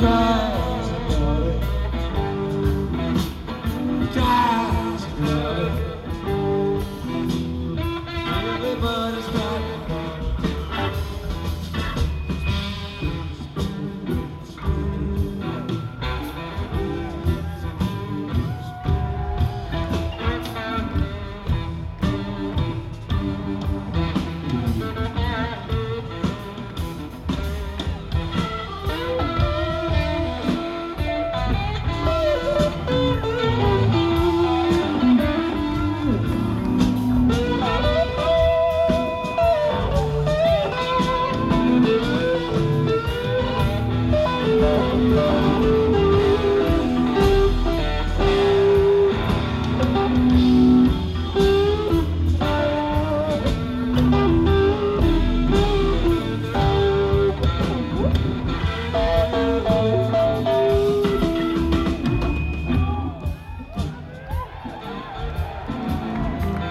cry.